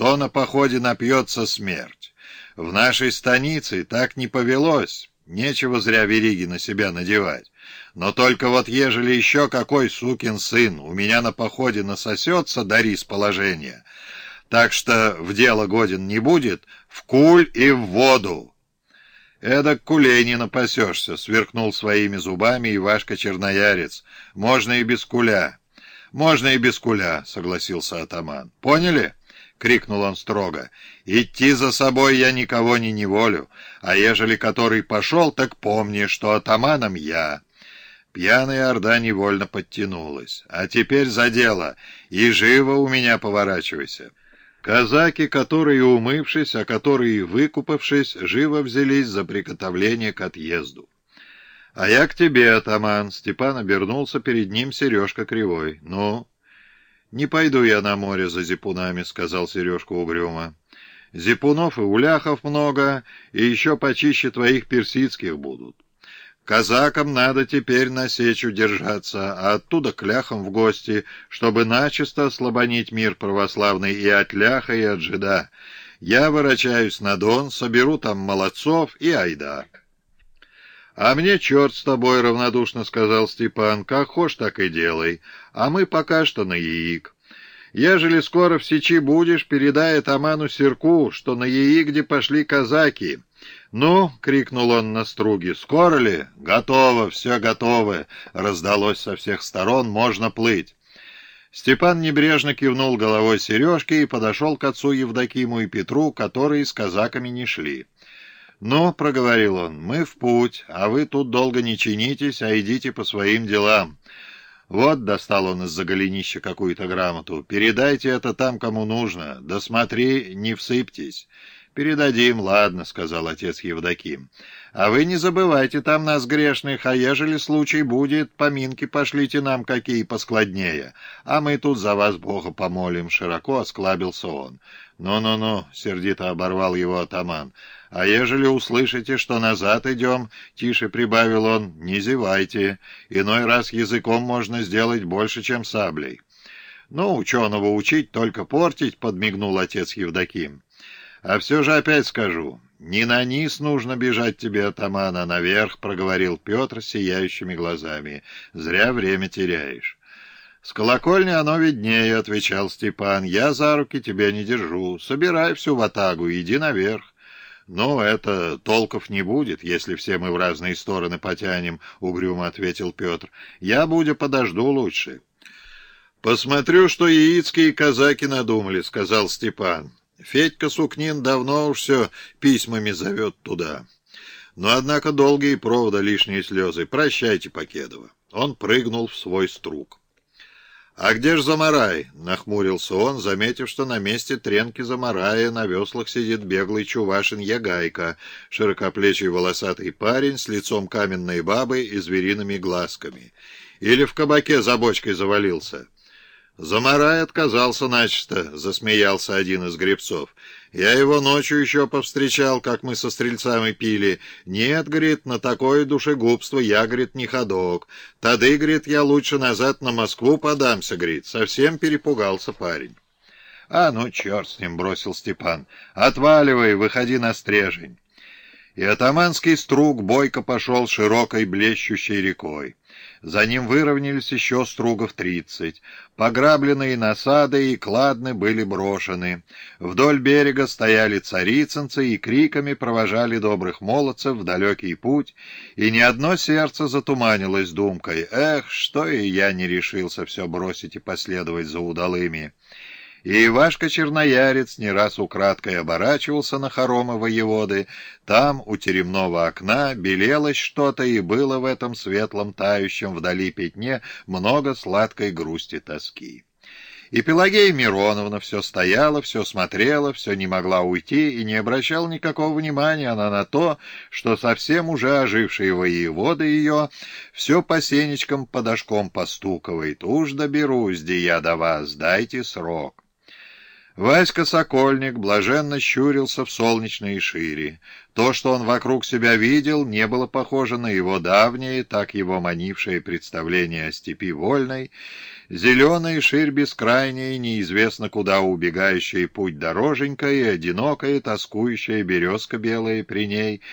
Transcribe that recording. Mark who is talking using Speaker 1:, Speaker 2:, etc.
Speaker 1: кто на походе напьется смерть. В нашей станице так не повелось, нечего зря вериги на себя надевать. Но только вот ежели еще какой сукин сын у меня на походе насосется, дари с положения. Так что в дело годен не будет, в куль и в воду. «Эдак кулей не напасешься», — сверкнул своими зубами Ивашка Черноярец. «Можно и без куля». «Можно и без куля», — согласился атаман. «Поняли?» — крикнул он строго. «Идти за собой я никого не неволю, а ежели который пошел, так помни, что атаманом я». Пьяная орда невольно подтянулась. «А теперь за дело, и живо у меня поворачивайся». Казаки, которые, умывшись, а которые, выкупавшись, живо взялись за приготовление к отъезду. «А я к тебе, атаман!» — Степан обернулся, перед ним Сережка Кривой. «Ну?» «Не пойду я на море за зипунами», — сказал Сережка угрюмо. «Зипунов и уляхов много, и еще почище твоих персидских будут». Казакам надо теперь на сечу держаться, а оттуда к ляхам в гости, чтобы начисто ослабонить мир православный и от ляха, и от жида. Я ворочаюсь на Дон, соберу там молодцов и айда. — А мне черт с тобой, — равнодушно сказал Степан, — как хошь, так и делай, а мы пока что на яик. Ежели скоро в сечи будешь, передай атаману Серку, что на яик, пошли казаки, — «Ну!» — крикнул он на струге. «Скоро ли?» «Готово, все готово!» — раздалось со всех сторон. «Можно плыть!» Степан небрежно кивнул головой Сережке и подошел к отцу Евдокиму и Петру, которые с казаками не шли. «Ну, — проговорил он, — мы в путь, а вы тут долго не чинитесь, а идите по своим делам. Вот, — достал он из-за голенища какую-то грамоту, — передайте это там, кому нужно, да смотри, не всыпьтесь». «Передадим, ладно», — сказал отец Евдоким. «А вы не забывайте там нас грешных, а ежели случай будет, поминки пошлите нам какие поскладнее, а мы тут за вас Бога помолим», — широко осклабился он. «Ну-ну-ну», — сердито оборвал его атаман, — «а ежели услышите, что назад идем», — тише прибавил он, — «не зевайте, иной раз языком можно сделать больше, чем саблей». «Ну, ученого учить, только портить», — подмигнул отец Евдоким. А все же опять скажу, не на низ нужно бежать тебе, атаман, а наверх, — проговорил Петр сияющими глазами. Зря время теряешь. «С колокольни оно виднее», — отвечал Степан. «Я за руки тебя не держу. Собирай всю ватагу, иди наверх». «Ну, это толков не будет, если все мы в разные стороны потянем», — угрюмо ответил Петр. «Я, Будя, подожду лучше». «Посмотрю, что яицкие казаки надумали», — сказал Степан. Федька Сукнин давно уж все письмами зовет туда. Но, однако, долгие провода, лишние слезы. Прощайте, Покедова. Он прыгнул в свой струк. «А где ж Замарай?» — нахмурился он, заметив, что на месте тренки Замарая на веслах сидит беглый чувашин Ягайка, широкоплечий волосатый парень с лицом каменной бабы и звериными глазками. Или в кабаке за бочкой завалился. «Замарай отказался начисто», — засмеялся один из гребцов. «Я его ночью еще повстречал, как мы со стрельцами пили. Нет, — говорит, — на такое душегубство я, — говорит, — не ходок. Тады, — говорит, — я лучше назад на Москву подамся, — говорит. Совсем перепугался парень». «А ну, черт с ним!» — бросил Степан. «Отваливай, выходи на стрежень». И атаманский струг бойко пошел широкой блещущей рекой. За ним выровнялись еще стругов тридцать. Пограбленные насады и кладны были брошены. Вдоль берега стояли царицынцы и криками провожали добрых молодцев в далекий путь, и ни одно сердце затуманилось думкой «Эх, что и я не решился все бросить и последовать за удалыми!» И Ивашка Черноярец не раз украдкой оборачивался на хоромы воеводы. Там, у теремного окна, белелось что-то, и было в этом светлом тающем вдали пятне много сладкой грусти тоски. И Пелагея Мироновна все стояла, все смотрела, все не могла уйти и не обращала никакого внимания она на то, что совсем уже ожившие воеводы ее все по сенечкам подошком постуковает. «Уж доберусь, где я до вас, дайте срок». Васька Сокольник блаженно щурился в солнечные шире. То, что он вокруг себя видел, не было похоже на его давнее, так его манившее представление о степи вольной, зеленая ширь бескрайняя, неизвестно куда убегающая путь дороженька и одинокая, тоскующая березка белая при ней,